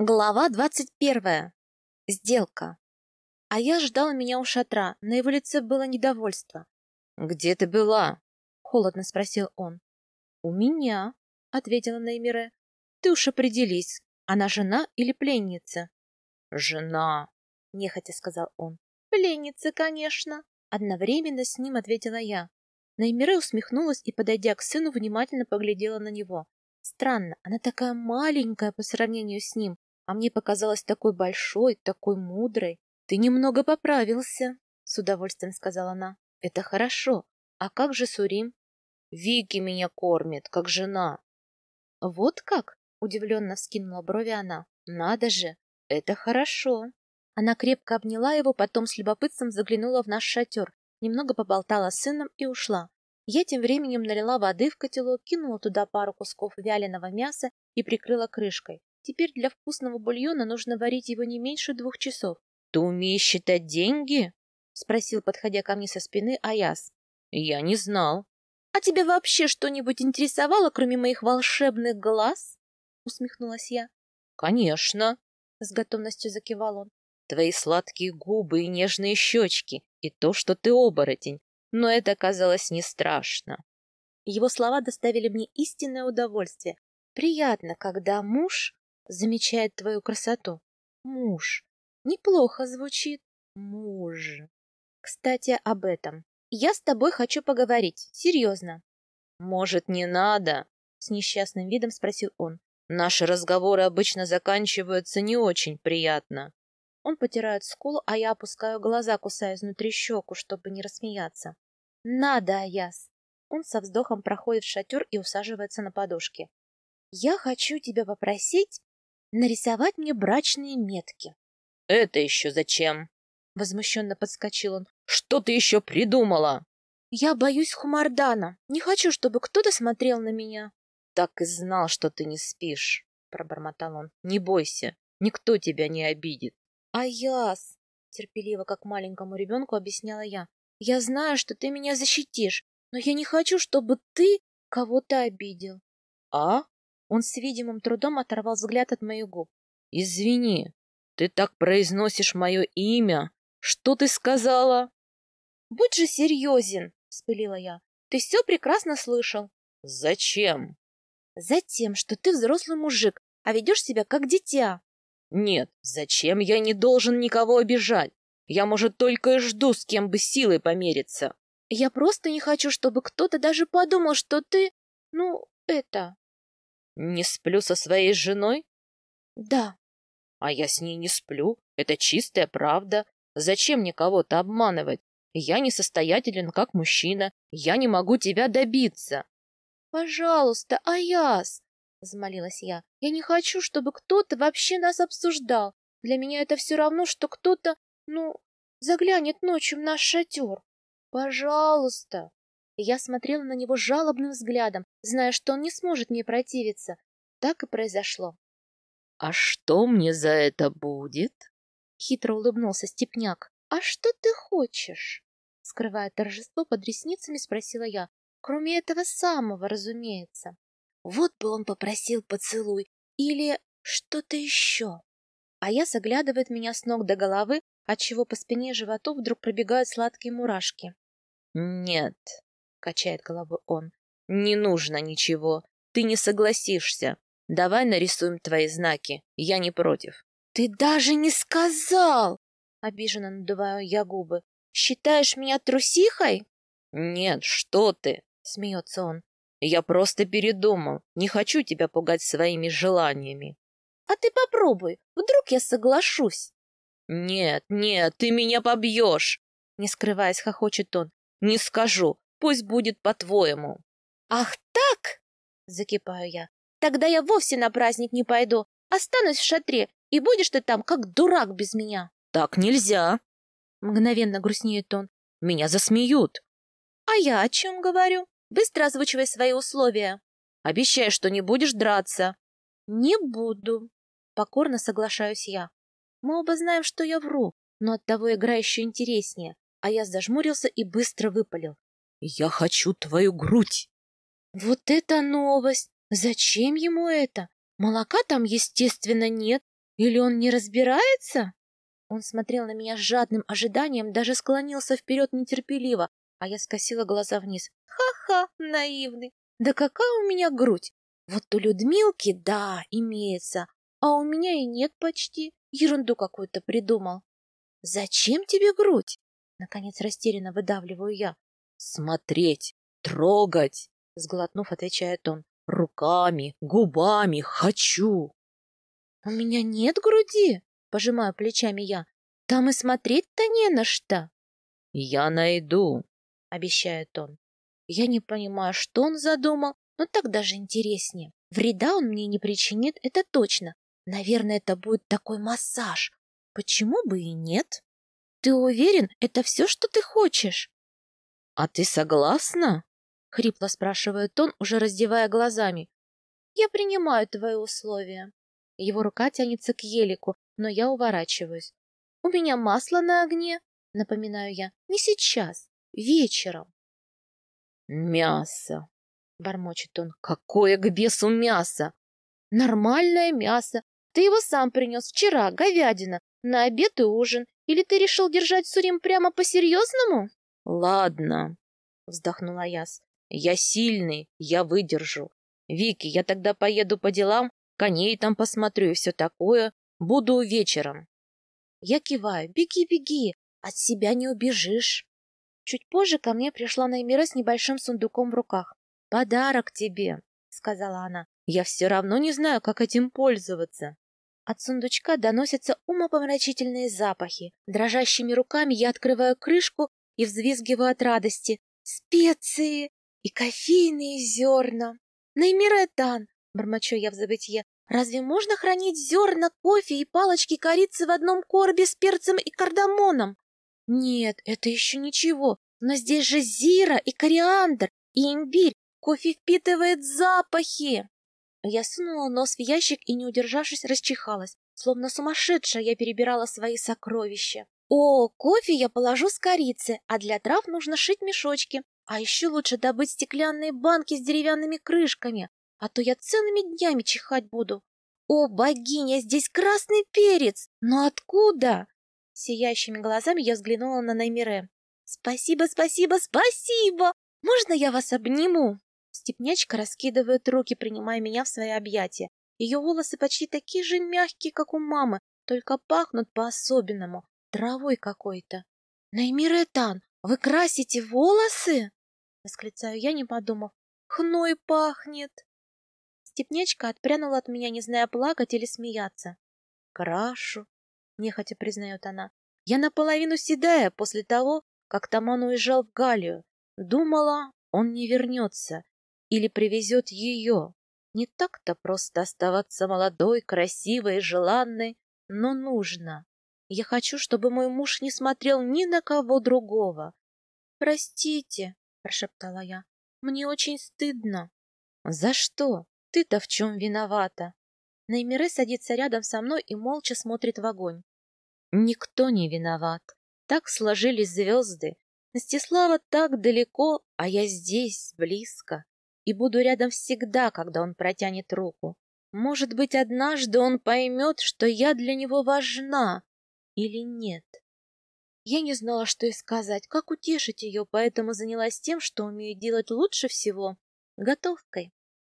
Глава двадцать первая. Сделка. А я ждал меня у шатра. На его лице было недовольство. «Где ты была?» — холодно спросил он. «У меня», — ответила Неймире. «Ты уж определись, она жена или пленница?» «Жена», — нехотя сказал он. «Пленница, конечно», — одновременно с ним ответила я. Неймире усмехнулась и, подойдя к сыну, внимательно поглядела на него. Странно, она такая маленькая по сравнению с ним, а мне показалась такой большой, такой мудрой. Ты немного поправился, с удовольствием сказала она. Это хорошо. А как же Сурим? Вики меня кормит, как жена. Вот как? Удивленно вскинула брови она. Надо же, это хорошо. Она крепко обняла его, потом с любопытством заглянула в наш шатер, немного поболтала с сыном и ушла. Я тем временем налила воды в котелок, кинула туда пару кусков вяленого мяса и прикрыла крышкой. Теперь для вкусного бульона нужно варить его не меньше двух часов. — Ты умеешь считать деньги? — спросил, подходя ко мне со спины Аяс. — Я не знал. — А тебя вообще что-нибудь интересовало, кроме моих волшебных глаз? — усмехнулась я. — Конечно, — с готовностью закивал он. — Твои сладкие губы и нежные щечки, и то, что ты оборотень но это казалось не страшно. Его слова доставили мне истинное удовольствие. Приятно, когда муж замечает твою красоту. Муж. Неплохо звучит. Муж. Кстати, об этом. Я с тобой хочу поговорить. Серьезно. Может, не надо? С несчастным видом спросил он. Наши разговоры обычно заканчиваются не очень приятно. Он потирает скулу, а я опускаю глаза, кусая изнутри щеку, чтобы не рассмеяться. «Надо, Аяс!» Он со вздохом проходит в шатер и усаживается на подушке. «Я хочу тебя попросить нарисовать мне брачные метки». «Это еще зачем?» Возмущенно подскочил он. «Что ты еще придумала?» «Я боюсь Хумардана. Не хочу, чтобы кто-то смотрел на меня». «Так и знал, что ты не спишь», — пробормотал он. «Не бойся, никто тебя не обидит». «Аяс!» — терпеливо, как маленькому ребенку, объясняла я. «Я знаю, что ты меня защитишь, но я не хочу, чтобы ты кого-то обидел». «А?» Он с видимым трудом оторвал взгляд от моих губ. «Извини, ты так произносишь мое имя. Что ты сказала?» «Будь же серьезен!» — вспылила я. «Ты все прекрасно слышал». «Зачем?» «Затем, что ты взрослый мужик, а ведешь себя как дитя». Нет, зачем я не должен никого обижать? Я, может, только и жду, с кем бы силой помериться. Я просто не хочу, чтобы кто-то даже подумал, что ты... Ну, это... Не сплю со своей женой? Да. А я с ней не сплю. Это чистая правда. Зачем мне кого-то обманывать? Я несостоятелен как мужчина. Я не могу тебя добиться. Пожалуйста, Аяс, — взмолилась я. «Я не хочу, чтобы кто-то вообще нас обсуждал. Для меня это все равно, что кто-то, ну, заглянет ночью в наш шатер. Пожалуйста!» Я смотрела на него жалобным взглядом, зная, что он не сможет мне противиться. Так и произошло. «А что мне за это будет?» Хитро улыбнулся Степняк. «А что ты хочешь?» Скрывая торжество под ресницами, спросила я. «Кроме этого самого, разумеется». Вот бы он попросил поцелуй или что-то еще. А я заглядывает меня с ног до головы, отчего по спине и животу вдруг пробегают сладкие мурашки. «Нет», — качает головой он, — «не нужно ничего. Ты не согласишься. Давай нарисуем твои знаки. Я не против». «Ты даже не сказал!» — обиженно надуваю я губы. «Считаешь меня трусихой?» «Нет, что ты!» — смеется он. Я просто передумал. Не хочу тебя пугать своими желаниями. А ты попробуй. Вдруг я соглашусь. Нет, нет, ты меня побьешь. Не скрываясь, хохочет он. Не скажу. Пусть будет по-твоему. Ах так? Закипаю я. Тогда я вовсе на праздник не пойду. Останусь в шатре, и будешь ты там, как дурак без меня. Так нельзя. Мгновенно грустнеет он. Меня засмеют. А я о чем говорю? Быстро озвучивай свои условия. Обещай, что не будешь драться. Не буду. Покорно соглашаюсь я. Мы оба знаем, что я вру, но оттого игра еще интереснее. А я зажмурился и быстро выпалил. Я хочу твою грудь. Вот это новость! Зачем ему это? Молока там, естественно, нет. Или он не разбирается? Он смотрел на меня с жадным ожиданием, даже склонился вперед нетерпеливо, а я скосила глаза вниз. Ха-ха, наивный. Да какая у меня грудь! Вот у Людмилки, да, имеется, а у меня и нет почти. Ерунду какую-то придумал. Зачем тебе грудь? Наконец растерянно выдавливаю я. Смотреть, трогать, сглотнув, отвечает он. Руками, губами, хочу. У меня нет груди, пожимаю плечами я. Там и смотреть-то не на что. Я найду, обещает он. Я не понимаю, что он задумал, но так даже интереснее. Вреда он мне не причинит, это точно. Наверное, это будет такой массаж. Почему бы и нет? Ты уверен, это все, что ты хочешь? А ты согласна? Хрипло спрашивает он, уже раздевая глазами. Я принимаю твои условия. Его рука тянется к елику, но я уворачиваюсь. У меня масло на огне, напоминаю я. Не сейчас, вечером. Мясо, бормочет он. Какое к бесу мясо? Нормальное мясо. Ты его сам принес вчера, говядина, на обед и ужин. Или ты решил держать Сурим прямо по-серьезному? Ладно, вздохнула Яс. Я сильный, я выдержу. Вики, я тогда поеду по делам, коней там посмотрю и все такое. Буду вечером. Я киваю. Беги, беги, от себя не убежишь. Чуть позже ко мне пришла Наймира с небольшим сундуком в руках. «Подарок тебе», — сказала она. «Я все равно не знаю, как этим пользоваться». От сундучка доносятся умопомрачительные запахи. Дрожащими руками я открываю крышку и взвизгиваю от радости. Специи и кофейные зерна. Наймиретан, бормочу я в забытье. Разве можно хранить зерна, кофе и палочки корицы в одном коробе с перцем и кардамоном? Нет, это еще ничего. Но здесь же зира и кориандр, и имбирь. Кофе впитывает запахи. Я сунула нос в ящик и, не удержавшись, расчихалась. Словно сумасшедшая я перебирала свои сокровища. О, кофе я положу с корицы, а для трав нужно шить мешочки. А еще лучше добыть стеклянные банки с деревянными крышками, а то я целыми днями чихать буду. О, богиня, здесь красный перец! Но откуда? Сияющими глазами я взглянула на Наймире. Спасибо, спасибо, спасибо! Можно я вас обниму? Степнячка раскидывает руки, принимая меня в свои объятия. Ее волосы почти такие же мягкие, как у мамы, только пахнут по-особенному, травой какой-то. «Наймиретан, вы красите волосы?» — восклицаю я, не подумав. «Хной пахнет!» Степнячка отпрянула от меня, не зная, плакать или смеяться. «Крашу», — нехотя признает она. «Я наполовину седая после того, как Таман уезжал в Галию. Думала, он не вернется или привезет ее. Не так-то просто оставаться молодой, красивой и желанной, но нужно. Я хочу, чтобы мой муж не смотрел ни на кого другого. «Простите», — прошептала я, — «мне очень стыдно». «За что? Ты-то в чем виновата?» Наймире садится рядом со мной и молча смотрит в огонь. «Никто не виноват. Так сложились звезды. Настислава так далеко, а я здесь, близко и буду рядом всегда, когда он протянет руку. Может быть, однажды он поймет, что я для него важна или нет. Я не знала, что и сказать, как утешить ее, поэтому занялась тем, что умею делать лучше всего — готовкой.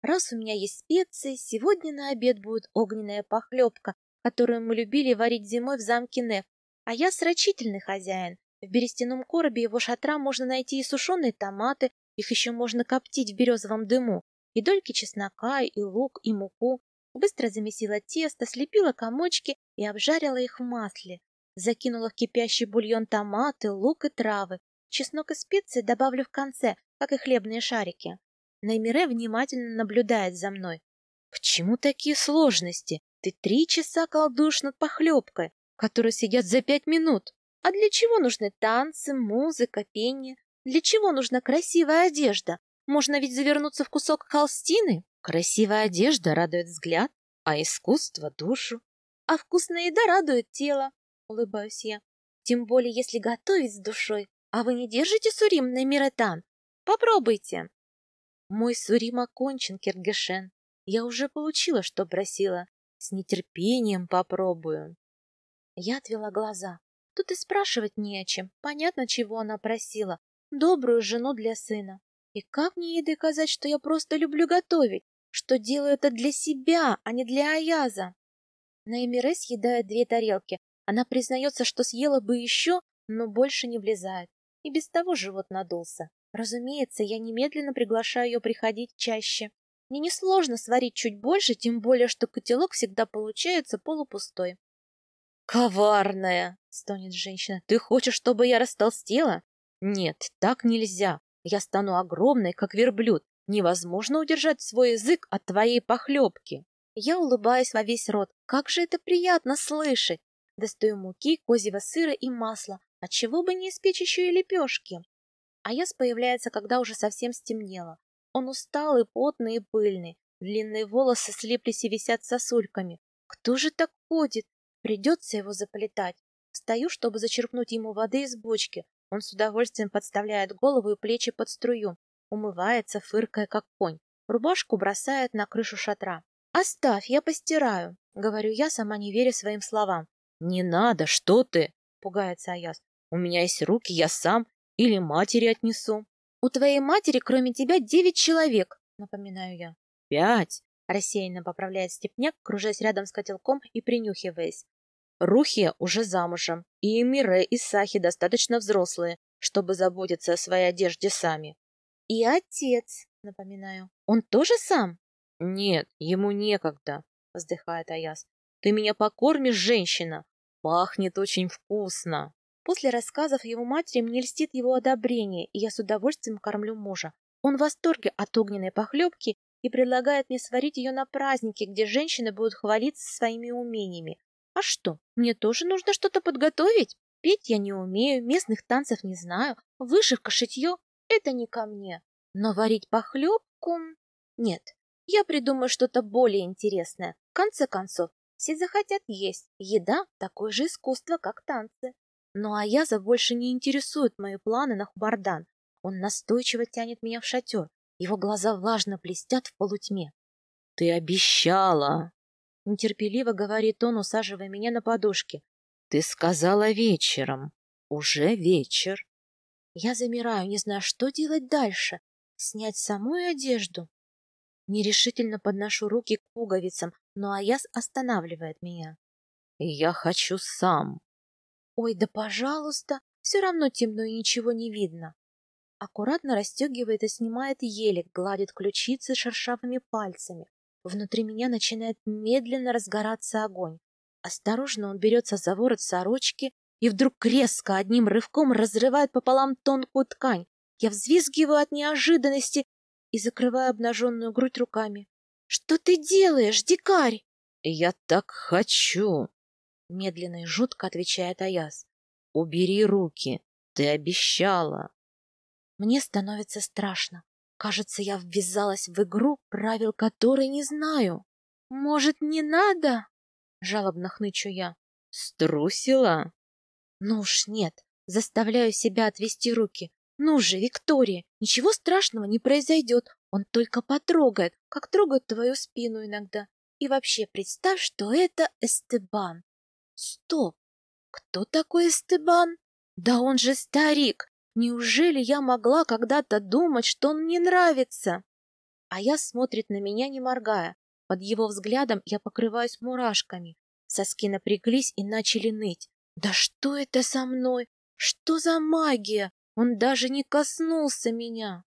Раз у меня есть специи, сегодня на обед будет огненная похлебка, которую мы любили варить зимой в замке Неф, а я срочительный хозяин. В берестяном коробе его шатра можно найти и сушеные томаты, их еще можно коптить в березовом дыму. И дольки чеснока, и лук, и муку. Быстро замесила тесто, слепила комочки и обжарила их в масле. Закинула в кипящий бульон томаты, лук и травы. Чеснок и специи добавлю в конце, как и хлебные шарики. Наймире внимательно наблюдает за мной. К чему такие сложности? Ты три часа колдуешь над похлебкой, которые сидят за пять минут. А для чего нужны танцы, музыка, пение? Для чего нужна красивая одежда? Можно ведь завернуться в кусок холстины. Красивая одежда радует взгляд, а искусство — душу. А вкусная еда радует тело, — улыбаюсь я. Тем более, если готовить с душой. А вы не держите сурим на миротан? Попробуйте. Мой сурим окончен, Киргешен. Я уже получила, что просила. С нетерпением попробую. Я отвела глаза. Тут и спрашивать не о чем. Понятно, чего она просила. Добрую жену для сына. И как мне ей доказать, что я просто люблю готовить? Что делаю это для себя, а не для Аяза? Наэмире съедает две тарелки. Она признается, что съела бы еще, но больше не влезает. И без того живот надулся. Разумеется, я немедленно приглашаю ее приходить чаще. Мне несложно сварить чуть больше, тем более, что котелок всегда получается полупустой. «Коварная!» — стонет женщина. «Ты хочешь, чтобы я растолстела? Нет, так нельзя. Я стану огромной, как верблюд. Невозможно удержать свой язык от твоей похлебки». Я улыбаюсь во весь рот. Как же это приятно слышать! Достаю муки, козьего сыра и масла. Отчего бы не испечь еще и лепешки? А яс появляется, когда уже совсем стемнело. Он усталый, потный и пыльный. Длинные волосы слиплись и висят сосульками. Кто же так ходит? Придется его заплетать. Встаю, чтобы зачерпнуть ему воды из бочки. Он с удовольствием подставляет голову и плечи под струю. Умывается, фыркая, как конь. Рубашку бросает на крышу шатра. «Оставь, я постираю», — говорю я, сама не веря своим словам. «Не надо, что ты?» — пугается Аяс. «У меня есть руки, я сам. Или матери отнесу». «У твоей матери, кроме тебя, девять человек», — напоминаю я. «Пять», — рассеянно поправляет Степняк, кружась рядом с котелком и принюхиваясь. «Рухия уже замужем, и Эмире и Сахи достаточно взрослые, чтобы заботиться о своей одежде сами». «И отец», — напоминаю. «Он тоже сам?» «Нет, ему некогда», — вздыхает Аяс. Ты меня покормишь, женщина? Пахнет очень вкусно. После рассказов его матери мне льстит его одобрение, и я с удовольствием кормлю мужа. Он в восторге от огненной похлебки и предлагает мне сварить ее на празднике, где женщины будут хвалиться своими умениями. А что, мне тоже нужно что-то подготовить? Петь я не умею, местных танцев не знаю, вышивка, шитье — это не ко мне. Но варить похлебку... Нет, я придумаю что-то более интересное. В конце концов, все захотят есть. Еда – такое же искусство, как танцы. Но Аяза больше не интересует мои планы на Хубардан. Он настойчиво тянет меня в шатер. Его глаза влажно блестят в полутьме. — Ты обещала! — нетерпеливо говорит он, усаживая меня на подушке. — Ты сказала вечером. Уже вечер. Я замираю, не знаю, что делать дальше. Снять самую одежду? Нерешительно подношу руки к пуговицам, но Аяс останавливает меня. «Я хочу сам». «Ой, да пожалуйста, все равно темно и ничего не видно». Аккуратно расстегивает и снимает елик, гладит ключицы шершавыми пальцами. Внутри меня начинает медленно разгораться огонь. Осторожно он берется за ворот сорочки и вдруг резко одним рывком разрывает пополам тонкую ткань. Я взвизгиваю от неожиданности и закрываю обнаженную грудь руками. Что ты делаешь, дикарь? Я так хочу. Медленно и жутко отвечает Аяс. Убери руки. Ты обещала. Мне становится страшно. Кажется, я ввязалась в игру, правил которой не знаю. Может, не надо? Жалобно хнычу я. Струсила? Ну уж нет. Заставляю себя отвести руки. Ну же, Виктория, ничего страшного не произойдет. Он только потрогает, как трогает твою спину иногда. И вообще представь, что это Эстебан. Стоп! Кто такой Эстебан? Да он же старик! Неужели я могла когда-то думать, что он мне нравится? А я смотрит на меня, не моргая. Под его взглядом я покрываюсь мурашками. Соски напряглись и начали ныть. Да что это со мной? Что за магия? Он даже не коснулся меня.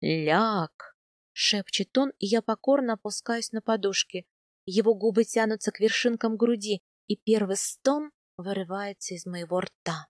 «Ляг!» — шепчет он, и я покорно опускаюсь на подушки. Его губы тянутся к вершинкам груди, и первый стон вырывается из моего рта.